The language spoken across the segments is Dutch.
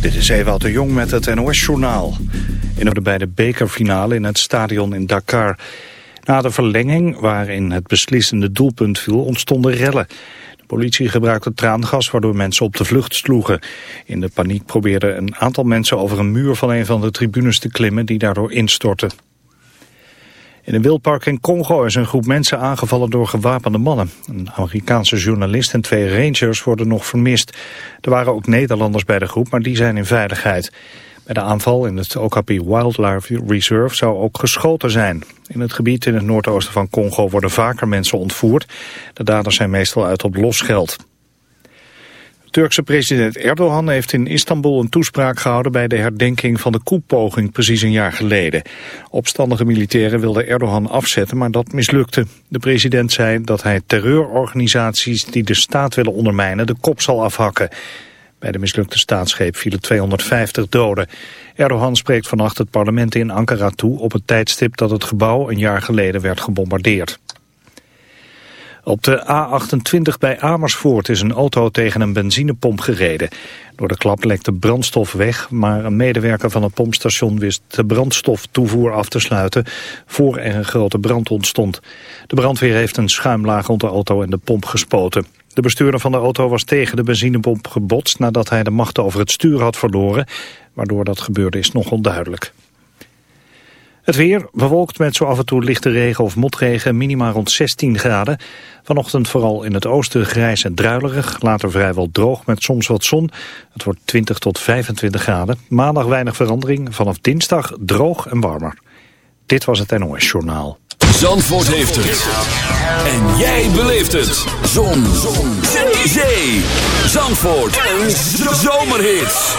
Dit is Ewout de Jong met het NOS-journaal. In de bij de bekerfinale in het stadion in Dakar. Na de verlenging, waarin het beslissende doelpunt viel, ontstonden rellen. De politie gebruikte traangas waardoor mensen op de vlucht sloegen. In de paniek probeerden een aantal mensen over een muur van een van de tribunes te klimmen die daardoor instortte. In een wildpark in Congo is een groep mensen aangevallen door gewapende mannen. Een Amerikaanse journalist en twee rangers worden nog vermist. Er waren ook Nederlanders bij de groep, maar die zijn in veiligheid. Bij de aanval in het Okapi Wildlife Reserve zou ook geschoten zijn. In het gebied in het noordoosten van Congo worden vaker mensen ontvoerd. De daders zijn meestal uit op losgeld. Turkse president Erdogan heeft in Istanbul een toespraak gehouden bij de herdenking van de koepoging precies een jaar geleden. Opstandige militairen wilden Erdogan afzetten, maar dat mislukte. De president zei dat hij terreurorganisaties die de staat willen ondermijnen de kop zal afhakken. Bij de mislukte staatsgreep vielen 250 doden. Erdogan spreekt vannacht het parlement in Ankara toe op het tijdstip dat het gebouw een jaar geleden werd gebombardeerd. Op de A28 bij Amersfoort is een auto tegen een benzinepomp gereden. Door de klap lekte brandstof weg, maar een medewerker van het pompstation wist de brandstoftoevoer af te sluiten voor er een grote brand ontstond. De brandweer heeft een schuimlaag rond de auto en de pomp gespoten. De bestuurder van de auto was tegen de benzinepomp gebotst nadat hij de macht over het stuur had verloren. Waardoor dat gebeurde is nog onduidelijk. Het weer bewolkt met zo af en toe lichte regen of motregen, minima rond 16 graden. Vanochtend vooral in het oosten grijs en druilerig, later vrijwel droog met soms wat zon. Het wordt 20 tot 25 graden. Maandag weinig verandering, vanaf dinsdag droog en warmer. Dit was het NOS Journaal. Zandvoort heeft het. En jij beleeft het. Zon. zon. Zee. Zandvoort. Een zomerhit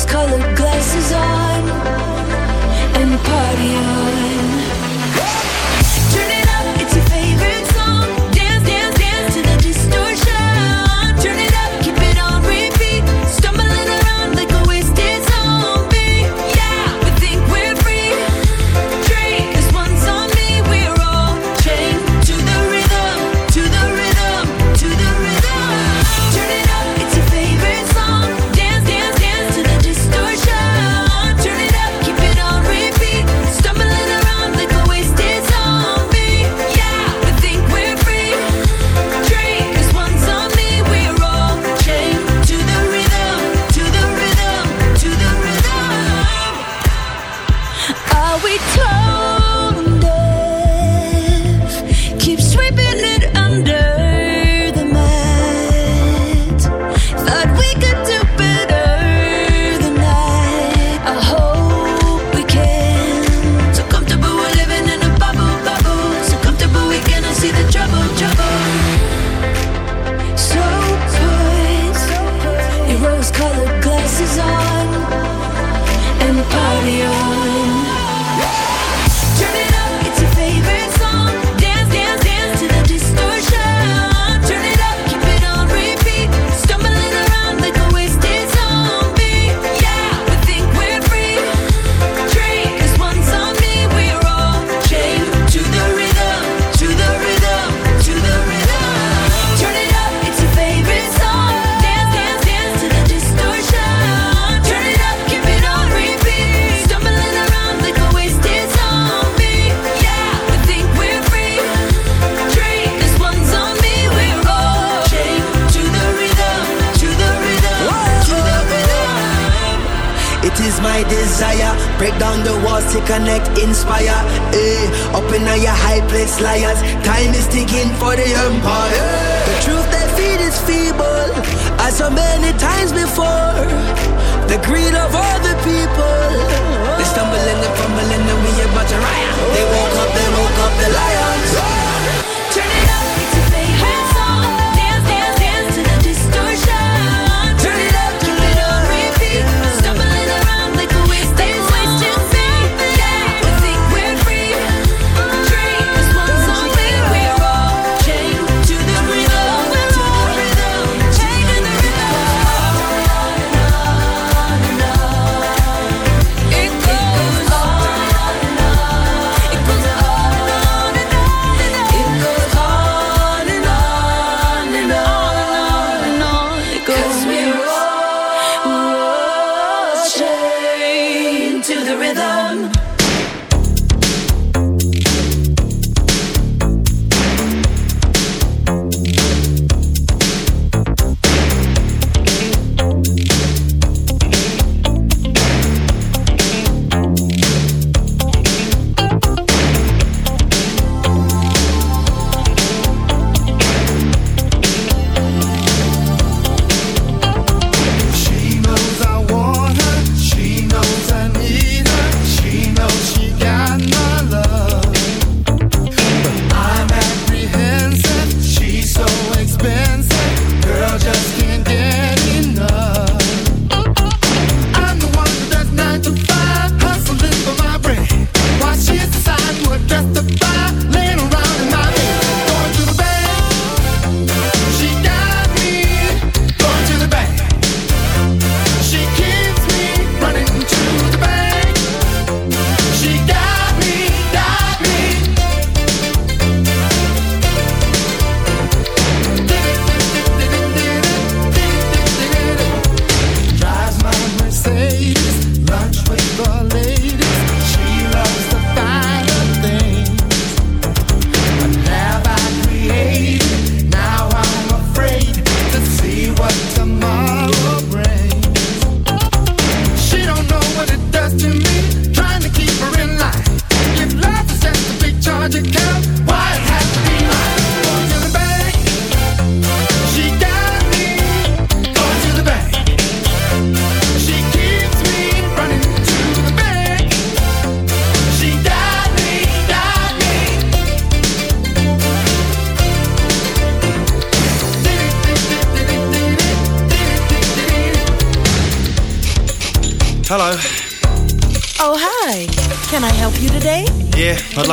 was colored Break down the walls to connect, inspire. Eh, up in your high place, liars. Time is ticking for the empire. The truth they feed is feeble, as so many times before. The greed of all the people. They stumble and they fumble and then we about to riot. They woke up, they woke up the lions.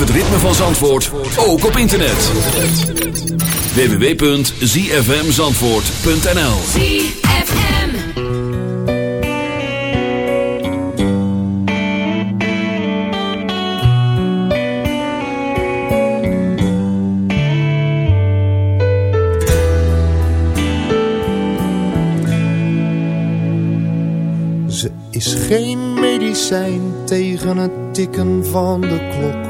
Het ritme van Zandvoort ook op internet. www.zfmzandvoort.nl ZFM. Ze is geen medicijn tegen het tikken van de klok.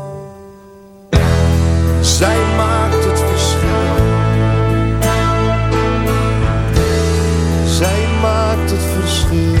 Thank you.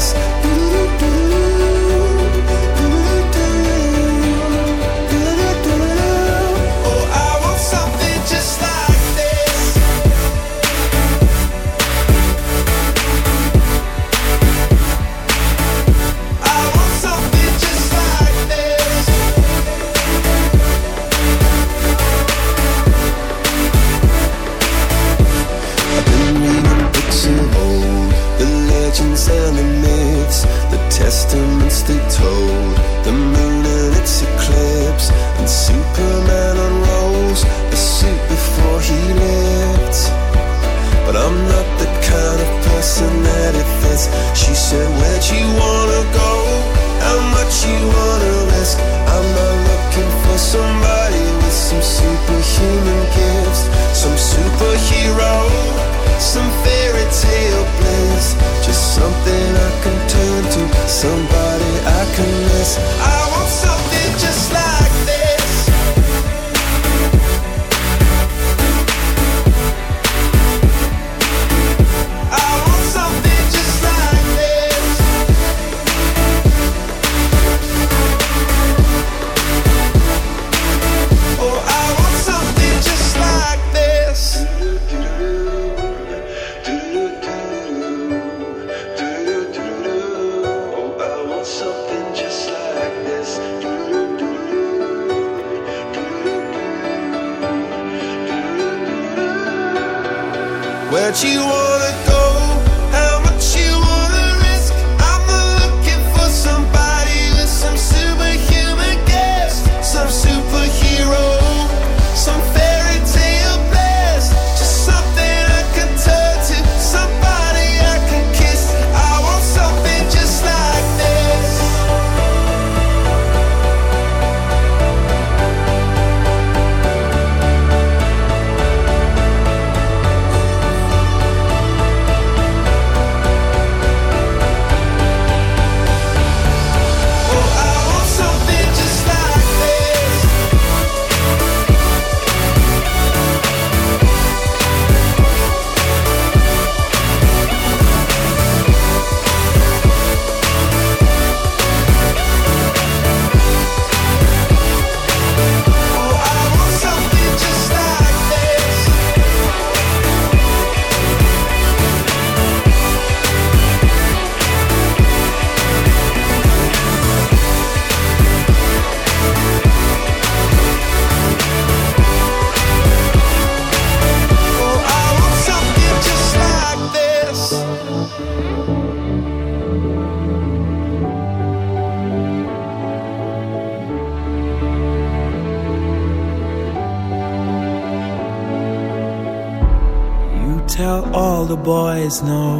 You. always know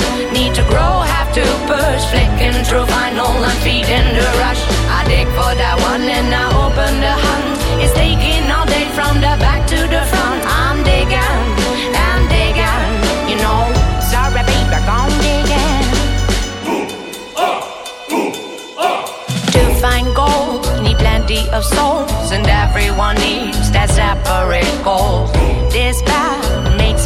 need to grow, have to push. Flicking through vinyl and feeding the rush. I dig for that one and I open the hunt. It's taking all day from the back to the front. I'm digging, I'm digging, you know. Sorry, baby, I'm digging. To find gold, need plenty of souls, and everyone needs that separate goal. This path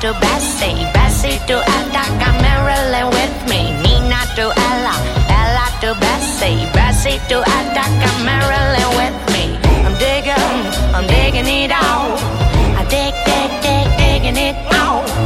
To Bessie, Bessie to Attica, Marilyn with me. Nina to Ella, Ella to Bessie, Bessie to Attica, Marilyn with me. I'm digging, I'm digging it out. I dig, dig, dig, digging it out.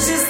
This is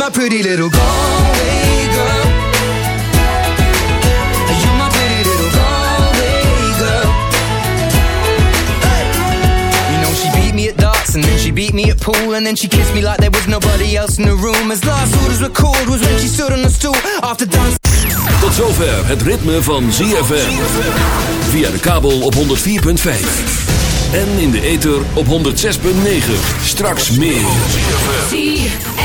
my pretty little Galway girl. You're my pretty little Galway girl. Hey. You know she beat me at darts and then she beat me at pool and then she kissed me like there was nobody else in the room. As last orders were called was when she stood on the stool after dance. Tot zover het ritme van ZFM. Via de kabel op 104.5. En in de ether op 106.9. Straks meer.